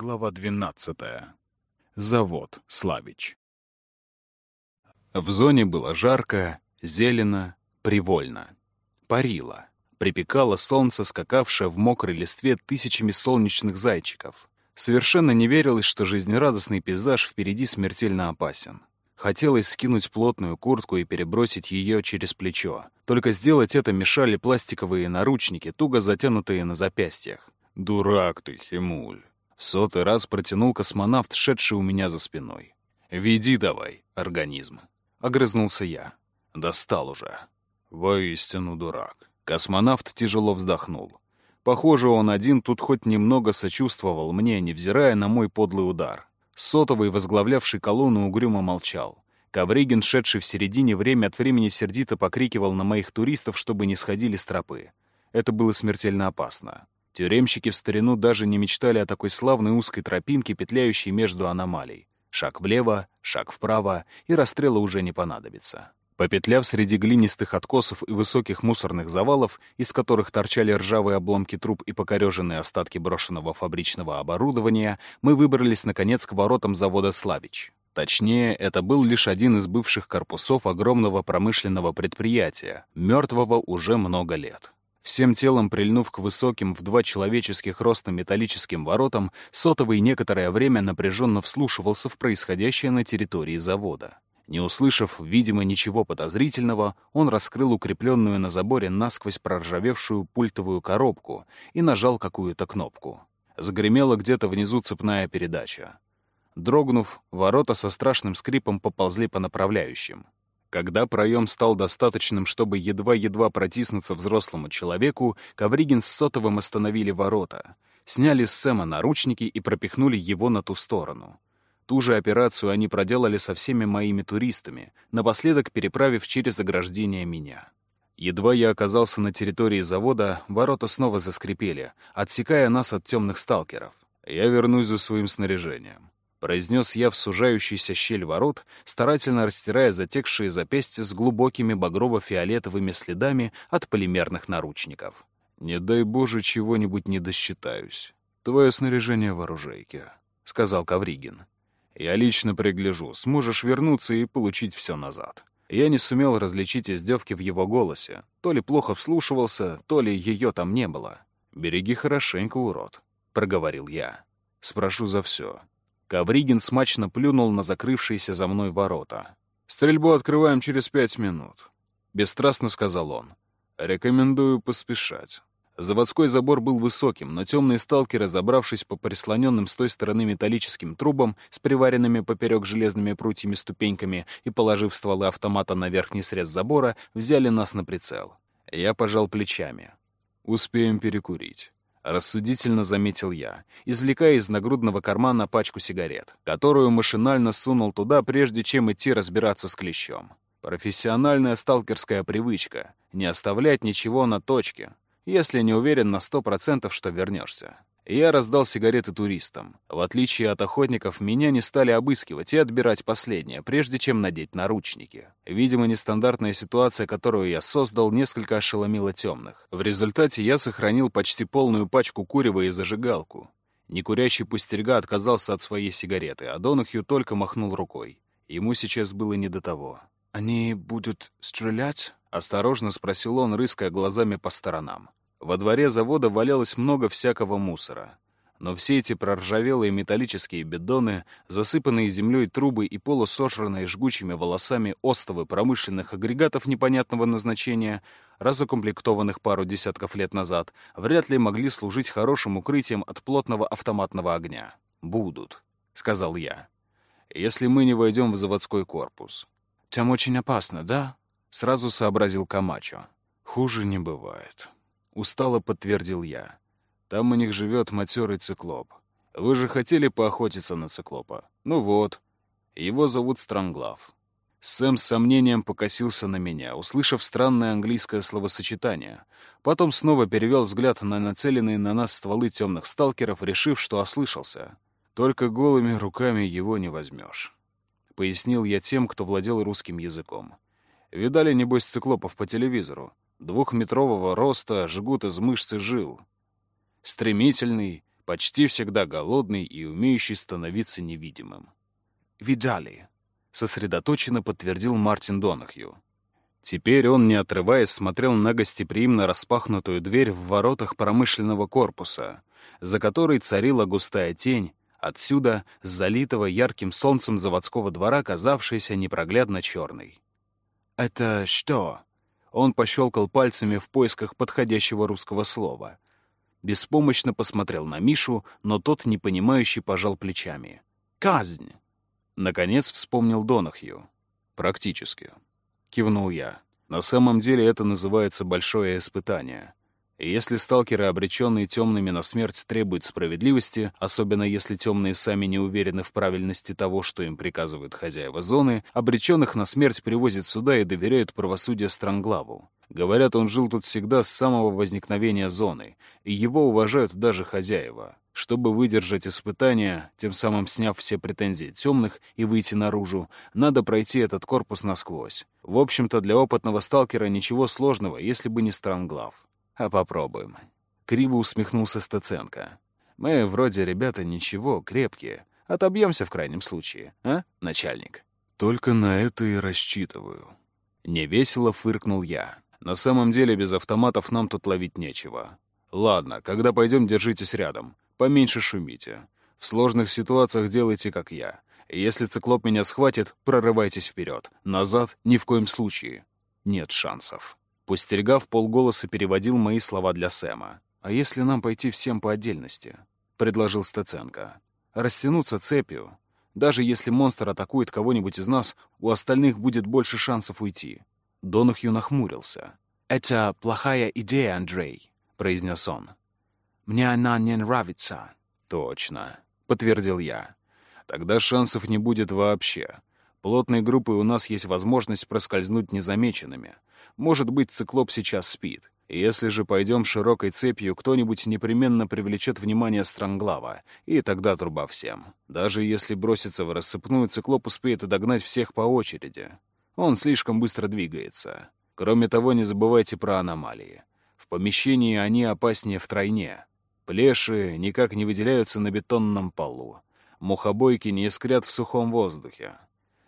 Глава 12. Завод Славич. В зоне было жарко, зелено, привольно. Парило. Припекало солнце, скакавшее в мокрой листве тысячами солнечных зайчиков. Совершенно не верилось, что жизнерадостный пейзаж впереди смертельно опасен. Хотелось скинуть плотную куртку и перебросить ее через плечо. Только сделать это мешали пластиковые наручники, туго затянутые на запястьях. «Дурак ты, Химуль!» В сотый раз протянул космонавт, шедший у меня за спиной. «Веди давай, организм!» Огрызнулся я. Достал уже. Воистину дурак. Космонавт тяжело вздохнул. Похоже, он один тут хоть немного сочувствовал мне, невзирая на мой подлый удар. Сотовый, возглавлявший колонну, угрюмо молчал. Ковригин, шедший в середине, время от времени сердито покрикивал на моих туристов, чтобы не сходили с тропы. Это было смертельно опасно. Тюремщики в старину даже не мечтали о такой славной узкой тропинке, петляющей между аномалий. Шаг влево, шаг вправо, и расстрела уже не понадобится. Попетляв среди глинистых откосов и высоких мусорных завалов, из которых торчали ржавые обломки труб и покореженные остатки брошенного фабричного оборудования, мы выбрались, наконец, к воротам завода «Славич». Точнее, это был лишь один из бывших корпусов огромного промышленного предприятия, мертвого уже много лет. Всем телом прильнув к высоким в два человеческих роста металлическим воротам, сотовый некоторое время напряженно вслушивался в происходящее на территории завода. Не услышав, видимо, ничего подозрительного, он раскрыл укрепленную на заборе насквозь проржавевшую пультовую коробку и нажал какую-то кнопку. Загремела где-то внизу цепная передача. Дрогнув, ворота со страшным скрипом поползли по направляющим. Когда проем стал достаточным, чтобы едва-едва протиснуться взрослому человеку, Ковригин с Сотовым остановили ворота, сняли с Сэма наручники и пропихнули его на ту сторону. Ту же операцию они проделали со всеми моими туристами, напоследок переправив через ограждение меня. Едва я оказался на территории завода, ворота снова заскрипели, отсекая нас от темных сталкеров. Я вернусь за своим снаряжением. — произнес я в сужающийся щель ворот, старательно растирая затекшие запястья с глубокими багрово-фиолетовыми следами от полимерных наручников. «Не дай Боже, чего-нибудь не досчитаюсь. Твое снаряжение в оружейке», — сказал Кавригин. «Я лично пригляжу, сможешь вернуться и получить все назад». Я не сумел различить издевки в его голосе. То ли плохо вслушивался, то ли ее там не было. «Береги хорошенько, урод», — проговорил я. «Спрошу за все. Ковригин смачно плюнул на закрывшиеся за мной ворота. «Стрельбу открываем через пять минут», — бесстрастно сказал он. «Рекомендую поспешать». Заводской забор был высоким, но темные сталкеры, забравшись по прислоненным с той стороны металлическим трубам с приваренными поперек железными прутьями ступеньками и положив стволы автомата на верхний срез забора, взяли нас на прицел. Я пожал плечами. «Успеем перекурить». Рассудительно заметил я, извлекая из нагрудного кармана пачку сигарет, которую машинально сунул туда, прежде чем идти разбираться с клещом. Профессиональная сталкерская привычка — не оставлять ничего на точке, если не уверен на сто процентов, что вернешься я раздал сигареты туристам. В отличие от охотников, меня не стали обыскивать и отбирать последнее, прежде чем надеть наручники. Видимо, нестандартная ситуация, которую я создал, несколько ошеломила темных. В результате я сохранил почти полную пачку курева и зажигалку. Некурящий пустельга отказался от своей сигареты, а Донахью только махнул рукой. Ему сейчас было не до того. «Они будут стрелять?» — осторожно спросил он, рыская глазами по сторонам. Во дворе завода валялось много всякого мусора. Но все эти проржавелые металлические бидоны, засыпанные землей трубы и полусошранные жгучими волосами остовы промышленных агрегатов непонятного назначения, разукомплектованных пару десятков лет назад, вряд ли могли служить хорошим укрытием от плотного автоматного огня. «Будут», — сказал я, — «если мы не войдем в заводской корпус». «Там очень опасно, да?» — сразу сообразил Камачо. «Хуже не бывает». Устало подтвердил я. Там у них живет матерый циклоп. Вы же хотели поохотиться на циклопа. Ну вот. Его зовут Странглав. Сэм с сомнением покосился на меня, услышав странное английское словосочетание. Потом снова перевел взгляд на нацеленные на нас стволы темных сталкеров, решив, что ослышался. «Только голыми руками его не возьмешь», — пояснил я тем, кто владел русским языком. «Видали, небось, циклопов по телевизору? Двухметрового роста, жгут из мышц и жил. Стремительный, почти всегда голодный и умеющий становиться невидимым. «Видали», — сосредоточенно подтвердил Мартин Донахью. Теперь он, не отрываясь, смотрел на гостеприимно распахнутую дверь в воротах промышленного корпуса, за которой царила густая тень, отсюда, с залитого ярким солнцем заводского двора, казавшаяся непроглядно черной. «Это что?» Он пощелкал пальцами в поисках подходящего русского слова. Беспомощно посмотрел на Мишу, но тот, непонимающе, пожал плечами. «Казнь!» Наконец вспомнил Донахью. «Практически», — кивнул я. «На самом деле это называется большое испытание. И если сталкеры, обреченные темными на смерть, требуют справедливости, особенно если темные сами не уверены в правильности того, что им приказывают хозяева зоны, обреченных на смерть привозят сюда и доверяют правосудие Странглаву. Говорят, он жил тут всегда с самого возникновения зоны, и его уважают даже хозяева. Чтобы выдержать испытания, тем самым сняв все претензии темных и выйти наружу, надо пройти этот корпус насквозь. В общем-то, для опытного сталкера ничего сложного, если бы не Странглав. А попробуем. Криво усмехнулся Стаценко. Мы вроде ребята ничего, крепкие. Отобьемся в крайнем случае, а, начальник? Только на это и рассчитываю. Невесело фыркнул я. На самом деле без автоматов нам тут ловить нечего. Ладно, когда пойдем, держитесь рядом. Поменьше шумите. В сложных ситуациях делайте, как я. Если циклоп меня схватит, прорывайтесь вперед. Назад ни в коем случае. Нет шансов. Пустельга полголоса переводил мои слова для Сэма. «А если нам пойти всем по отдельности?» — предложил Стеценко. «Растянуться цепью. Даже если монстр атакует кого-нибудь из нас, у остальных будет больше шансов уйти». Донахью нахмурился. «Это плохая идея, Андрей», — произнес он. «Мне она не нравится». «Точно», — подтвердил я. «Тогда шансов не будет вообще. Плотной группой у нас есть возможность проскользнуть незамеченными. Может быть, циклоп сейчас спит. Если же пойдем широкой цепью, кто-нибудь непременно привлечет внимание Странглава, и тогда труба всем. Даже если броситься в рассыпную, циклоп успеет догнать всех по очереди. Он слишком быстро двигается. Кроме того, не забывайте про аномалии. В помещении они опаснее втройне. Плеши никак не выделяются на бетонном полу. Мухобойки не искрят в сухом воздухе.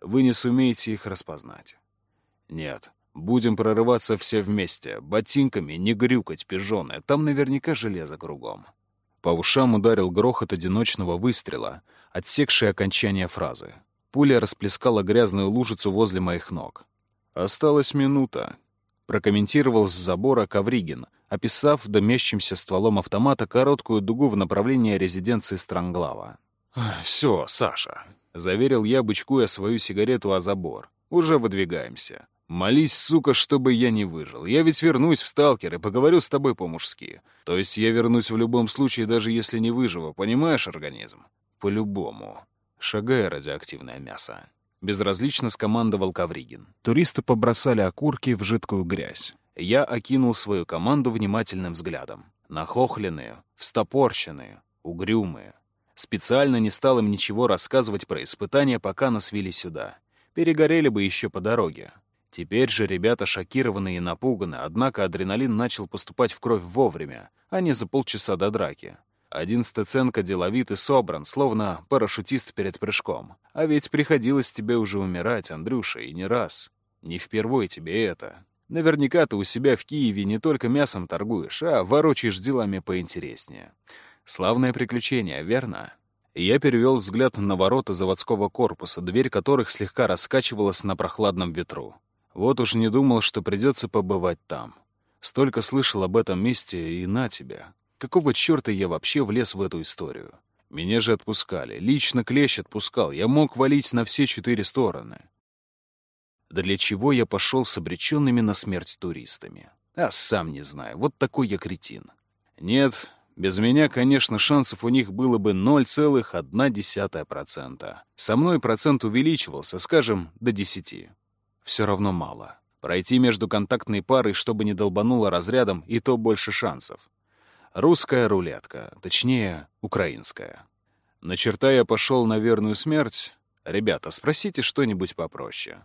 Вы не сумеете их распознать. Нет, Будем прорываться все вместе, ботинками не грюкать пижоны, там наверняка железо кругом. По ушам ударил грохот одиночного выстрела, отсекший окончание фразы. Пуля расплескала грязную лужицу возле моих ног. «Осталась минута», — прокомментировал с забора Ковригин, описав дымящимся стволом автомата короткую дугу в направлении резиденции Странглава. «Все, Саша», — заверил я, бычкуя свою сигарету о забор. «Уже выдвигаемся. Молись, сука, чтобы я не выжил. Я ведь вернусь в сталкер и поговорю с тобой по-мужски. То есть я вернусь в любом случае, даже если не выживу, понимаешь, организм? По-любому. Шагая радиоактивное мясо. Безразлично скомандовал Кавригин. Туристы побросали окурки в жидкую грязь. Я окинул свою команду внимательным взглядом. Нахохленные, встопорщенные, угрюмые. Специально не стал им ничего рассказывать про испытания, пока нас вели сюда. Перегорели бы еще по дороге. Теперь же ребята шокированы и напуганы, однако адреналин начал поступать в кровь вовремя, а не за полчаса до драки. Один Стеценко деловит и собран, словно парашютист перед прыжком. А ведь приходилось тебе уже умирать, Андрюша, и не раз. Не впервой тебе это. Наверняка ты у себя в Киеве не только мясом торгуешь, а ворочаешь делами поинтереснее. Славное приключение, верно? Я перевел взгляд на ворота заводского корпуса, дверь которых слегка раскачивалась на прохладном ветру. Вот уж не думал, что придется побывать там. Столько слышал об этом месте, и на тебя. Какого черта я вообще влез в эту историю? Меня же отпускали. Лично клещ отпускал. Я мог валить на все четыре стороны. Да для чего я пошел с обреченными на смерть туристами? А сам не знаю. Вот такой я кретин. Нет, без меня, конечно, шансов у них было бы 0,1%. Со мной процент увеличивался, скажем, до 10 все равно мало. Пройти между контактной парой, чтобы не долбануло разрядом, и то больше шансов. Русская рулетка, точнее, украинская. На черта я пошел на верную смерть. Ребята, спросите что-нибудь попроще.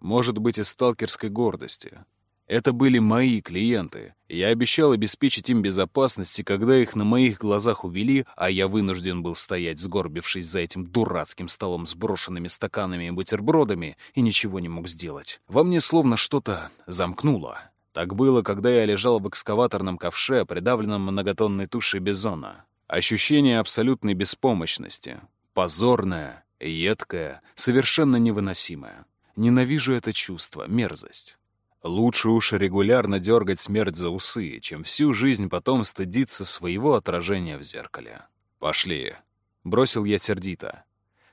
Может быть, из сталкерской гордости. Это были мои клиенты. Я обещал обеспечить им безопасность, и когда их на моих глазах увели, а я вынужден был стоять, сгорбившись за этим дурацким столом с брошенными стаканами и бутербродами, и ничего не мог сделать, во мне словно что-то замкнуло. Так было, когда я лежал в экскаваторном ковше, придавленном многотонной тушей бизона. Ощущение абсолютной беспомощности. Позорное, едкое, совершенно невыносимое. Ненавижу это чувство, мерзость. Лучше уж регулярно дергать смерть за усы, чем всю жизнь потом стыдиться своего отражения в зеркале. «Пошли», — бросил я сердито.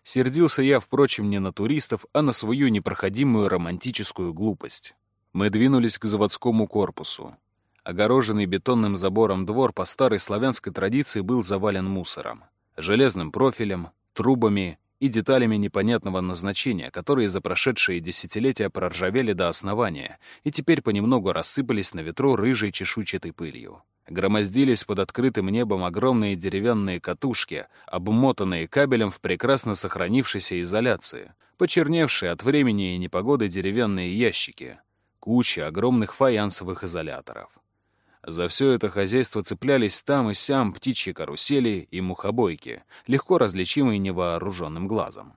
Сердился я, впрочем, не на туристов, а на свою непроходимую романтическую глупость. Мы двинулись к заводскому корпусу. Огороженный бетонным забором двор по старой славянской традиции был завален мусором, железным профилем, трубами и деталями непонятного назначения, которые за прошедшие десятилетия проржавели до основания и теперь понемногу рассыпались на ветру рыжей чешуйчатой пылью. Громоздились под открытым небом огромные деревянные катушки, обмотанные кабелем в прекрасно сохранившейся изоляции, почерневшие от времени и непогоды деревянные ящики, куча огромных фаянсовых изоляторов. За все это хозяйство цеплялись там и сям птичьи карусели и мухобойки, легко различимые невооруженным глазом.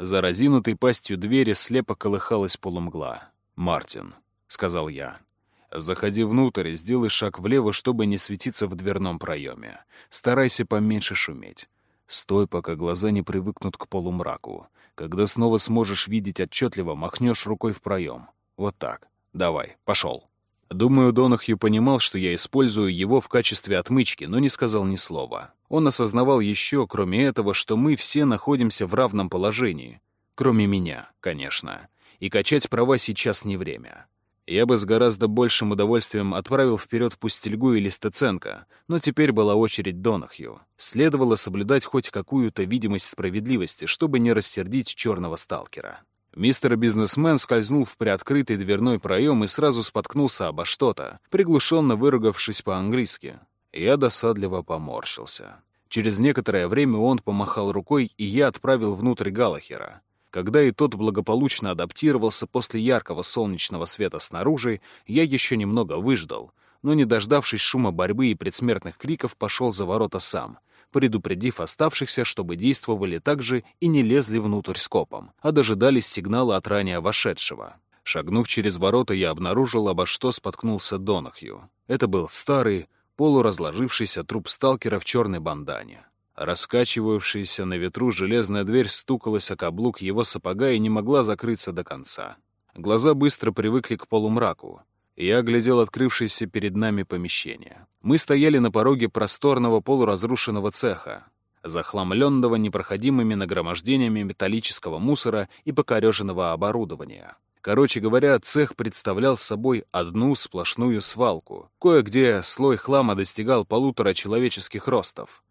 За разинутой пастью двери слепо колыхалась полумгла. «Мартин», — сказал я, — «заходи внутрь и сделай шаг влево, чтобы не светиться в дверном проеме. Старайся поменьше шуметь. Стой, пока глаза не привыкнут к полумраку. Когда снова сможешь видеть отчетливо, махнешь рукой в проем. Вот так. Давай, пошел». Думаю, Донахью понимал, что я использую его в качестве отмычки, но не сказал ни слова. Он осознавал еще, кроме этого, что мы все находимся в равном положении. Кроме меня, конечно. И качать права сейчас не время. Я бы с гораздо большим удовольствием отправил вперед Пустельгу или Стеценко, но теперь была очередь Донахью. Следовало соблюдать хоть какую-то видимость справедливости, чтобы не рассердить черного сталкера. Мистер бизнесмен скользнул в приоткрытый дверной проем и сразу споткнулся обо что-то, приглушенно выругавшись по-английски. Я досадливо поморщился. Через некоторое время он помахал рукой, и я отправил внутрь Галахера. Когда и тот благополучно адаптировался после яркого солнечного света снаружи, я еще немного выждал, но, не дождавшись шума борьбы и предсмертных криков, пошел за ворота сам — предупредив оставшихся, чтобы действовали так же и не лезли внутрь скопом, а дожидались сигнала от ранее вошедшего. Шагнув через ворота, я обнаружил, обо что споткнулся Донахью. Это был старый, полуразложившийся труп сталкера в черной бандане. Раскачивавшаяся на ветру железная дверь стукалась о каблук его сапога и не могла закрыться до конца. Глаза быстро привыкли к полумраку. Я оглядел открывшееся перед нами помещение. Мы стояли на пороге просторного полуразрушенного цеха, захламленного непроходимыми нагромождениями металлического мусора и покореженного оборудования. Короче говоря, цех представлял собой одну сплошную свалку. Кое-где слой хлама достигал полутора человеческих ростов.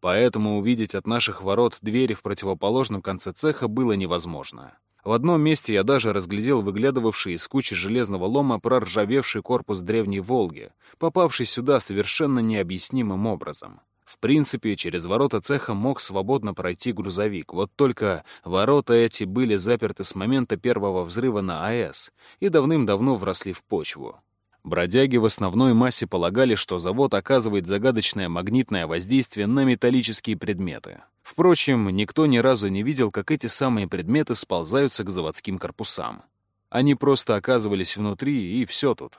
Поэтому увидеть от наших ворот двери в противоположном конце цеха было невозможно. В одном месте я даже разглядел выглядывавший из кучи железного лома проржавевший корпус древней «Волги», попавший сюда совершенно необъяснимым образом. В принципе, через ворота цеха мог свободно пройти грузовик, вот только ворота эти были заперты с момента первого взрыва на АЭС и давным-давно вросли в почву. Бродяги в основной массе полагали, что завод оказывает загадочное магнитное воздействие на металлические предметы. Впрочем, никто ни разу не видел, как эти самые предметы сползаются к заводским корпусам. Они просто оказывались внутри, и все тут.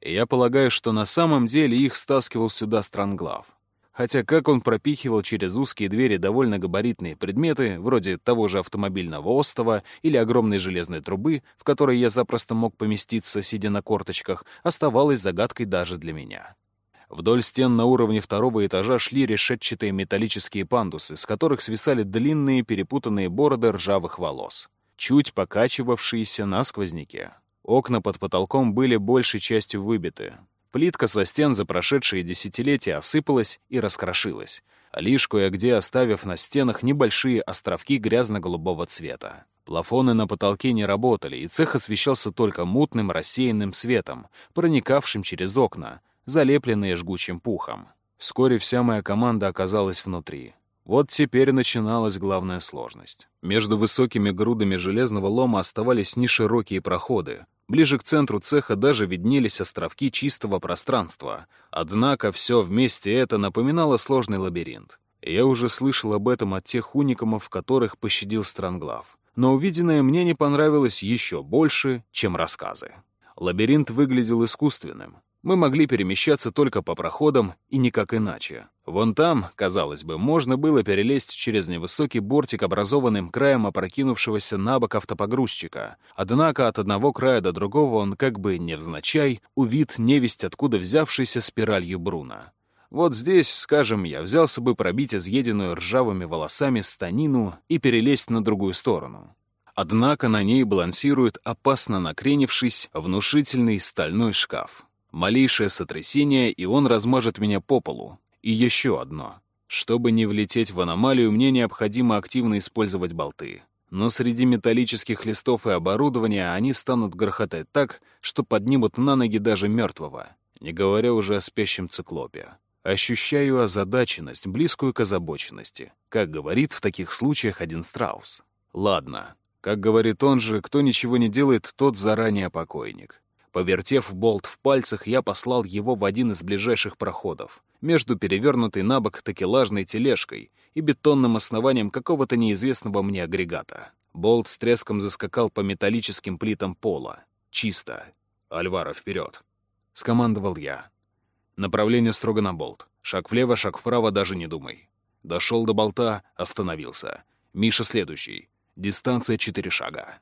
И я полагаю, что на самом деле их стаскивал сюда Странглав. Хотя как он пропихивал через узкие двери довольно габаритные предметы, вроде того же автомобильного остова или огромной железной трубы, в которой я запросто мог поместиться, сидя на корточках, оставалось загадкой даже для меня. Вдоль стен на уровне второго этажа шли решетчатые металлические пандусы, с которых свисали длинные перепутанные бороды ржавых волос, чуть покачивавшиеся на сквозняке. Окна под потолком были большей частью выбиты, Плитка со стен за прошедшие десятилетия осыпалась и раскрошилась, лишь кое-где оставив на стенах небольшие островки грязно-голубого цвета. Плафоны на потолке не работали, и цех освещался только мутным рассеянным светом, проникавшим через окна, залепленные жгучим пухом. Вскоре вся моя команда оказалась внутри. Вот теперь начиналась главная сложность. Между высокими грудами железного лома оставались неширокие проходы. Ближе к центру цеха даже виднелись островки чистого пространства. Однако все вместе это напоминало сложный лабиринт. Я уже слышал об этом от тех уникумов, которых пощадил Странглав. Но увиденное мне не понравилось еще больше, чем рассказы. Лабиринт выглядел искусственным. Мы могли перемещаться только по проходам и никак иначе. Вон там, казалось бы, можно было перелезть через невысокий бортик, образованным краем опрокинувшегося на бок автопогрузчика. Однако от одного края до другого он как бы невзначай увид невесть откуда взявшейся спиралью Бруна. Вот здесь, скажем, я взялся бы пробить изъеденную ржавыми волосами станину и перелезть на другую сторону. Однако на ней балансирует опасно накренившись внушительный стальной шкаф. Малейшее сотрясение, и он размажет меня по полу. И еще одно. Чтобы не влететь в аномалию, мне необходимо активно использовать болты. Но среди металлических листов и оборудования они станут грохотать так, что поднимут на ноги даже мертвого, не говоря уже о спящем циклопе. Ощущаю озадаченность, близкую к озабоченности, как говорит в таких случаях один страус. Ладно, как говорит он же, кто ничего не делает, тот заранее покойник. Повертев болт в пальцах, я послал его в один из ближайших проходов, между перевернутой на бок такелажной тележкой и бетонным основанием какого-то неизвестного мне агрегата. Болт с треском заскакал по металлическим плитам пола. Чисто. «Альвара, вперед!» — скомандовал я. Направление строго на болт. Шаг влево, шаг вправо, даже не думай. Дошел до болта, остановился. Миша следующий. Дистанция четыре шага.